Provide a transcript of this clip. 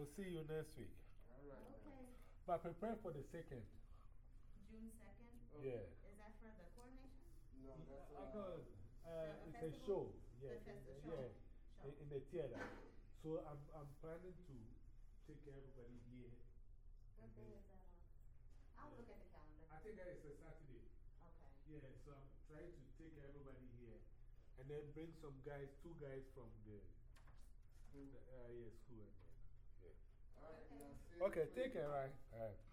So see you next week. All right. Okay, But prepare for the second. June second, Yeah. is that for the coronation? No, that's Uh, uh, no, uh, The it's a festival? show. The Yeah. festival, yeah. show, In, in the theater. So I'm, I'm planning to take everybody here. What day is that on? I'll look at the calendar. I think that is a Saturday. Okay. Yeah, so I'm trying to take everybody here and then bring some guys, two guys from the, School. the uh, yeah, school. And then, yeah. All right, Okay. now, see you Okay, next take week. Care, right? All right.